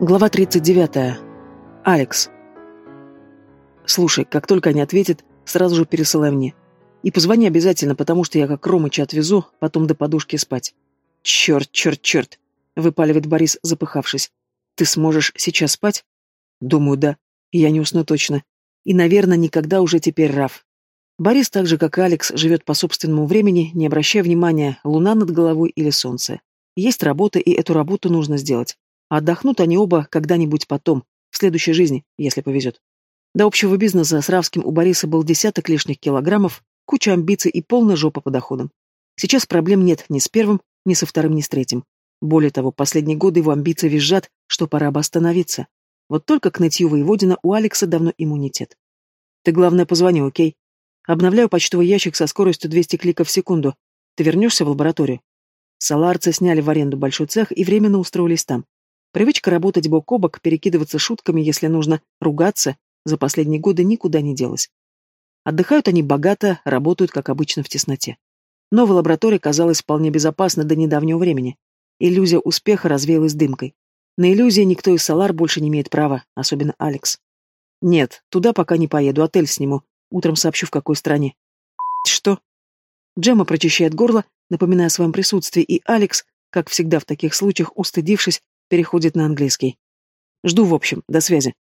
Глава 39. Алекс. Слушай, как только они ответят, сразу же пересылай мне. И позвони обязательно, потому что я как Ромыча отвезу, потом до подушки спать. Черт, черт, черт, выпаливает Борис, запыхавшись. Ты сможешь сейчас спать? Думаю, да. Я не усну точно. И, наверное, никогда уже теперь Раф. Борис, так же как и Алекс, живет по собственному времени, не обращая внимания, луна над головой или солнце. Есть работа, и эту работу нужно сделать. Отдохнут они оба когда-нибудь потом, в следующей жизни, если повезет. До общего бизнеса с Равским у Бориса был десяток лишних килограммов, куча амбиций и полная жопа по доходам. Сейчас проблем нет ни с первым, ни со вторым, ни с третьим. Более того, последние годы его амбиции визжат, что пора бы остановиться. Вот только к нытью воеводина у Алекса давно иммунитет. Ты, главное, позвони, окей? Обновляю почтовый ящик со скоростью 200 кликов в секунду. Ты вернешься в лабораторию? Саларцы сняли в аренду большой цех и временно устроились там. Привычка работать бок о бок, перекидываться шутками, если нужно, ругаться, за последние годы никуда не делась. Отдыхают они богато, работают, как обычно, в тесноте. Новая лаборатория казалась вполне безопасной до недавнего времени. Иллюзия успеха развеялась дымкой. На иллюзии никто из Салар больше не имеет права, особенно Алекс. Нет, туда пока не поеду, отель сниму. Утром сообщу, в какой стране. Что? Джема прочищает горло, напоминая о своем присутствии, и Алекс, как всегда в таких случаях, устыдившись, переходит на английский. Жду, в общем, до связи.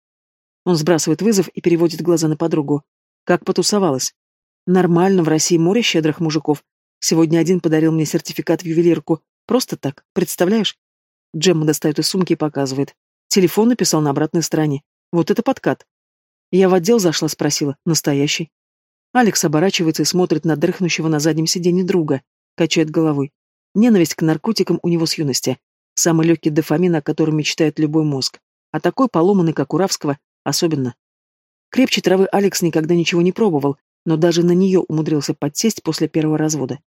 Он сбрасывает вызов и переводит глаза на подругу. Как потусовалась? Нормально, в России море щедрых мужиков. Сегодня один подарил мне сертификат в ювелирку. Просто так, представляешь? Джемма достает из сумки и показывает. Телефон написал на обратной стороне. Вот это подкат. Я в отдел зашла, спросила. Настоящий. Алекс оборачивается и смотрит на дрыхнущего на заднем сиденье друга. Качает головой. Ненависть к наркотикам у него с юности. Самый легкий дофамин, о котором мечтает любой мозг. А такой поломанный, как у Равского, особенно. Крепче травы Алекс никогда ничего не пробовал, но даже на нее умудрился подсесть после первого развода.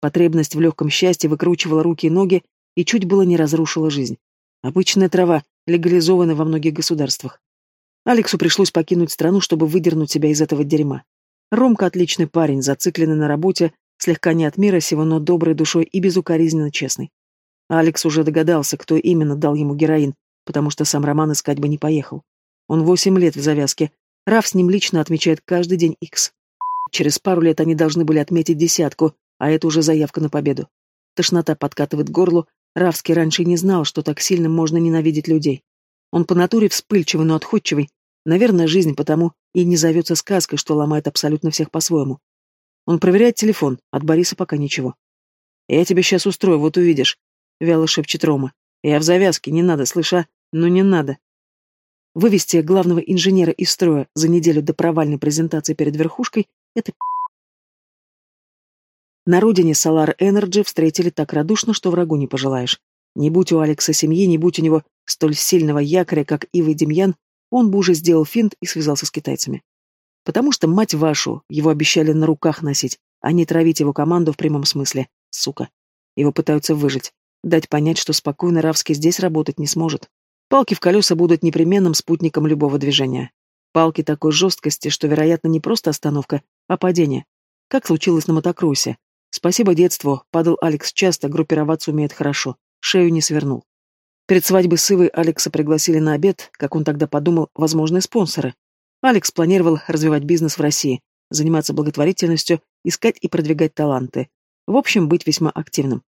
Потребность в легком счастье выкручивала руки и ноги и чуть было не разрушила жизнь. Обычная трава, легализованная во многих государствах. Алексу пришлось покинуть страну, чтобы выдернуть себя из этого дерьма. Ромка отличный парень, зацикленный на работе, слегка не от мира сего, но доброй душой и безукоризненно честный. Алекс уже догадался, кто именно дал ему героин, потому что сам Роман искать бы не поехал. Он восемь лет в завязке. Раф с ним лично отмечает каждый день Икс. Через пару лет они должны были отметить десятку, а это уже заявка на победу. Тошнота подкатывает горлу. Равский раньше не знал, что так сильно можно ненавидеть людей. Он по натуре вспыльчивый, но отходчивый. Наверное, жизнь потому и не зовется сказкой, что ломает абсолютно всех по-своему. Он проверяет телефон, от Бориса пока ничего. «Я тебя сейчас устрою, вот увидишь», — вяло шепчет Рома. «Я в завязке, не надо, слыша? Ну не надо». Вывести главного инженера из строя за неделю до провальной презентации перед верхушкой — это На родине Solar Energy встретили так радушно, что врагу не пожелаешь. Не будь у Алекса семьи, не будь у него столь сильного якоря, как Ива Демьян, он бы уже сделал финт и связался с китайцами. Потому что, мать вашу, его обещали на руках носить, а не травить его команду в прямом смысле. Сука. Его пытаются выжить дать понять, что спокойно Равский здесь работать не сможет. Палки в колеса будут непременным спутником любого движения. Палки такой жесткости, что, вероятно, не просто остановка, а падение. Как случилось на мотокроссе. Спасибо детству, падал Алекс часто, группироваться умеет хорошо, шею не свернул. Перед свадьбой с Ивой Алекса пригласили на обед, как он тогда подумал, возможные спонсоры. Алекс планировал развивать бизнес в России, заниматься благотворительностью, искать и продвигать таланты. В общем, быть весьма активным.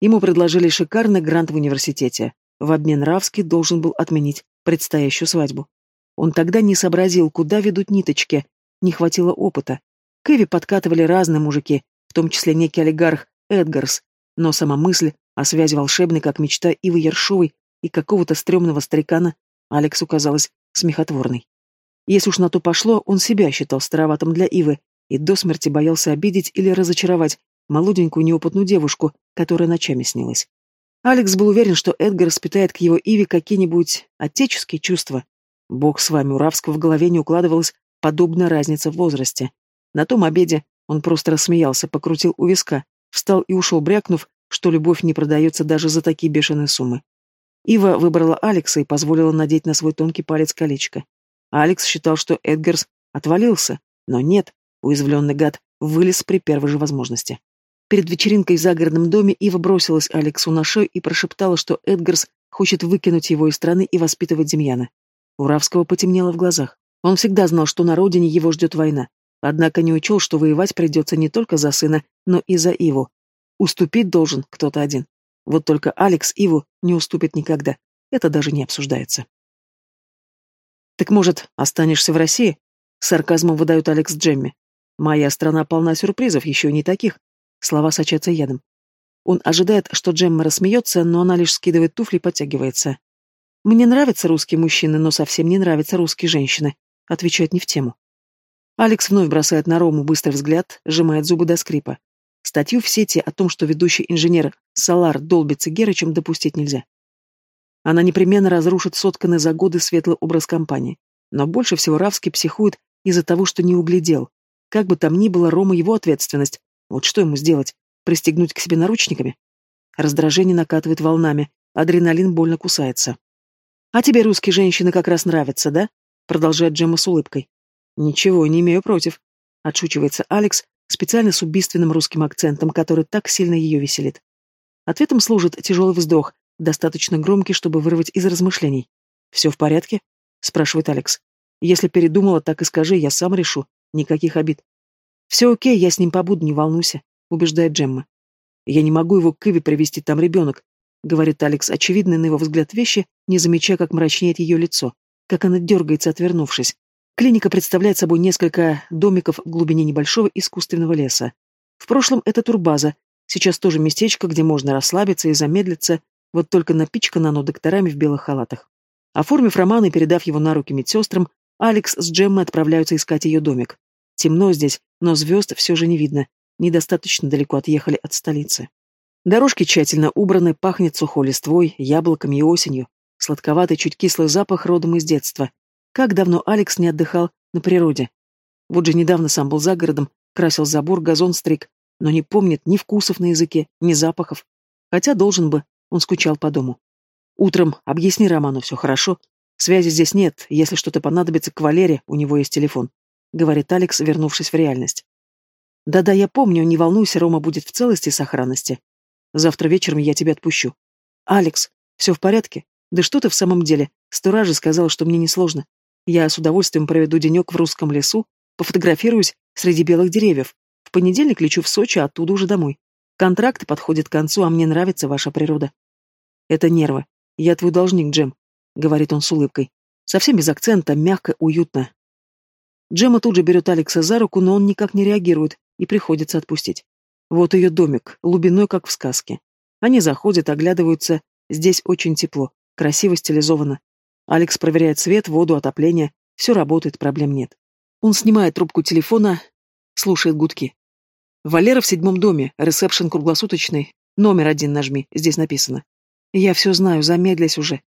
Ему предложили шикарный грант в университете. В обмен Равский должен был отменить предстоящую свадьбу. Он тогда не сообразил, куда ведут ниточки, не хватило опыта. К Эви подкатывали разные мужики, в том числе некий олигарх Эдгарс, но сама мысль о связи волшебной, как мечта Ивы Ершовой и какого-то стрёмного старикана, Алексу казалась смехотворной. Если уж на то пошло, он себя считал староватым для Ивы и до смерти боялся обидеть или разочаровать, молоденькую неопытную девушку, которая ночами снилась. Алекс был уверен, что Эдгар испытает к его Иве какие-нибудь отеческие чувства. Бог с вами, у Равского в голове не укладывалась подобная разница в возрасте. На том обеде он просто рассмеялся, покрутил у виска, встал и ушел, брякнув, что любовь не продается даже за такие бешеные суммы. Ива выбрала Алекса и позволила надеть на свой тонкий палец колечко. Алекс считал, что Эдгарс отвалился, но нет, уязвленный гад вылез при первой же возможности. Перед вечеринкой в загородном доме Ива бросилась Алексу на шею и прошептала, что Эдгарс хочет выкинуть его из страны и воспитывать Демьяна. Уравского потемнело в глазах. Он всегда знал, что на родине его ждет война. Однако не учел, что воевать придется не только за сына, но и за Иву. Уступить должен кто-то один. Вот только Алекс Иву не уступит никогда. Это даже не обсуждается. «Так, может, останешься в России?» — сарказмом выдает Алекс Джемми. «Моя страна полна сюрпризов, еще не таких». Слова сочатся ядом. Он ожидает, что Джемма рассмеется, но она лишь скидывает туфли и подтягивается. «Мне нравятся русские мужчины, но совсем не нравятся русские женщины», — отвечает не в тему. Алекс вновь бросает на Рому быстрый взгляд, сжимает зубы до скрипа. Статью в сети о том, что ведущий инженер Салар долбится Герычем, допустить нельзя. Она непременно разрушит сотканный за годы светлый образ компании. Но больше всего Равский психует из-за того, что не углядел. Как бы там ни было, Рома его ответственность. Вот что ему сделать? Пристегнуть к себе наручниками? Раздражение накатывает волнами, адреналин больно кусается. «А тебе русские женщины как раз нравятся, да?» Продолжает Джемма с улыбкой. «Ничего, не имею против», — отшучивается Алекс, специально с убийственным русским акцентом, который так сильно ее веселит. Ответом служит тяжелый вздох, достаточно громкий, чтобы вырвать из размышлений. «Все в порядке?» — спрашивает Алекс. «Если передумала, так и скажи, я сам решу. Никаких обид». «Все окей, я с ним побуду, не волнуйся», — убеждает Джемма. «Я не могу его к Иви привести, там ребенок», — говорит Алекс, очевидно, на его взгляд вещи, не замечая, как мрачнеет ее лицо, как она дергается, отвернувшись. Клиника представляет собой несколько домиков в глубине небольшого искусственного леса. В прошлом это турбаза, сейчас тоже местечко, где можно расслабиться и замедлиться, вот только напичкано оно докторами в белых халатах. Оформив роман и передав его на руки медсестрам, Алекс с Джеммой отправляются искать ее домик. Темно здесь, но звезд все же не видно, недостаточно далеко отъехали от столицы. Дорожки тщательно убраны, пахнет сухой листвой, яблоками и осенью. Сладковатый, чуть кислый запах родом из детства. Как давно Алекс не отдыхал на природе? Вот же недавно сам был за городом, красил забор, газон стриг, но не помнит ни вкусов на языке, ни запахов. Хотя должен бы, он скучал по дому. Утром объясни Роману, все хорошо. Связи здесь нет, если что-то понадобится к Валере, у него есть телефон, говорит Алекс, вернувшись в реальность. Да-да, я помню, не волнуйся, Рома будет в целости и сохранности. Завтра вечером я тебя отпущу. Алекс, все в порядке? Да что ты в самом деле? Же сказала, что мне несложно. Я с удовольствием проведу денек в русском лесу, пофотографируюсь среди белых деревьев. В понедельник лечу в Сочи, а оттуда уже домой. Контракт подходит к концу, а мне нравится ваша природа. Это нервы. Я твой должник, Джем, — говорит он с улыбкой. Совсем без акцента, мягко, уютно. Джема тут же берет Алекса за руку, но он никак не реагирует, и приходится отпустить. Вот ее домик, глубиной, как в сказке. Они заходят, оглядываются. Здесь очень тепло, красиво стилизовано. Алекс проверяет свет, воду, отопление. Все работает, проблем нет. Он снимает трубку телефона, слушает гудки. Валера в седьмом доме, ресепшн круглосуточный. Номер один нажми, здесь написано. Я все знаю, замедлясь уже.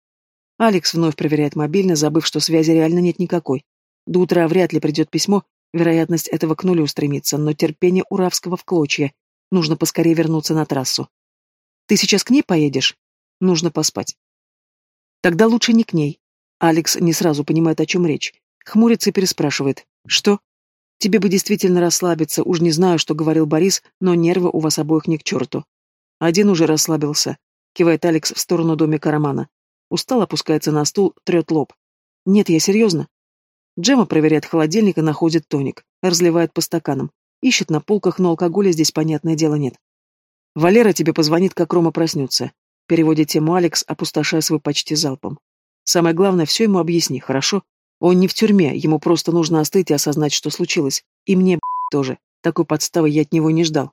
Алекс вновь проверяет мобильно, забыв, что связи реально нет никакой. До утра вряд ли придет письмо, вероятность этого к нулю устремится, но терпение Уравского в клочья. Нужно поскорее вернуться на трассу. Ты сейчас к ней поедешь? Нужно поспать. Тогда лучше не к ней. Алекс не сразу понимает, о чем речь. Хмурится и переспрашивает. «Что?» «Тебе бы действительно расслабиться, уж не знаю, что говорил Борис, но нервы у вас обоих не к черту». Один уже расслабился. Кивает Алекс в сторону домика Романа. Устал, опускается на стул, трет лоб. «Нет, я серьезно». Джема проверяет холодильник и находит тоник. Разливает по стаканам. Ищет на полках, но алкоголя здесь, понятное дело, нет. «Валера тебе позвонит, как Рома проснется», — переводит тему Алекс, опустошая свой почти залпом. Самое главное, все ему объясни, хорошо? Он не в тюрьме, ему просто нужно остыть и осознать, что случилось. И мне, тоже. Такой подставы я от него не ждал.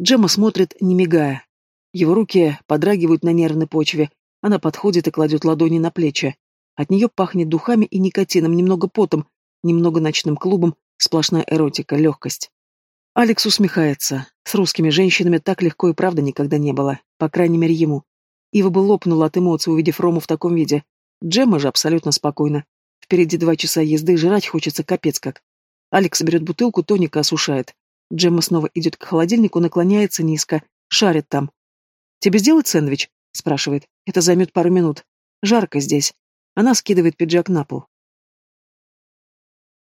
Джема смотрит, не мигая. Его руки подрагивают на нервной почве. Она подходит и кладет ладони на плечи. От нее пахнет духами и никотином, немного потом, немного ночным клубом, сплошная эротика, легкость. Алекс усмехается. С русскими женщинами так легко и правда никогда не было. По крайней мере, ему. Ива бы лопнула от эмоций, увидев Рому в таком виде. Джемма же абсолютно спокойно. Впереди два часа езды, жрать хочется капец как. Алекс берет бутылку, тоника осушает. Джемма снова идет к холодильнику, наклоняется низко, шарит там. «Тебе сделать сэндвич?» — спрашивает. «Это займет пару минут. Жарко здесь». Она скидывает пиджак на пол.